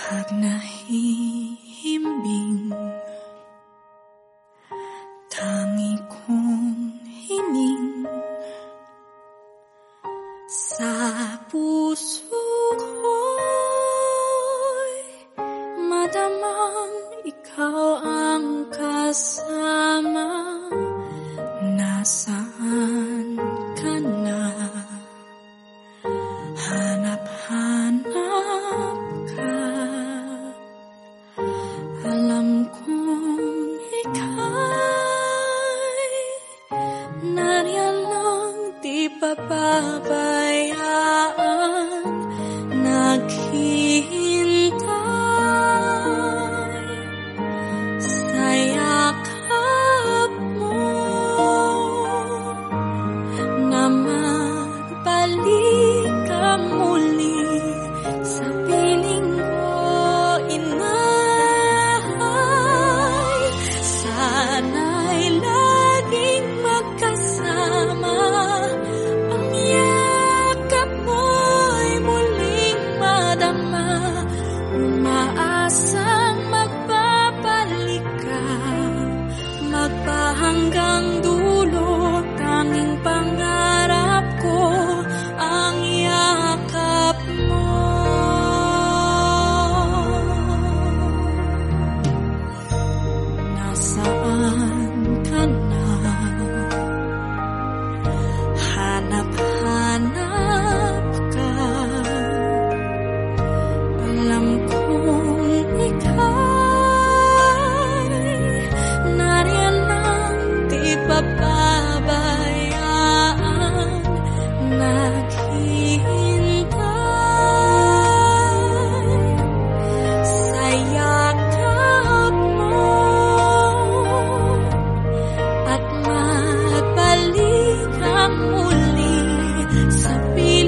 Pag nahihimbing Tangi kong hining Sa puso ko'y Madamang ikaw ang Nariyan lang di papabay 刚刚神秘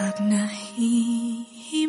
thật là hi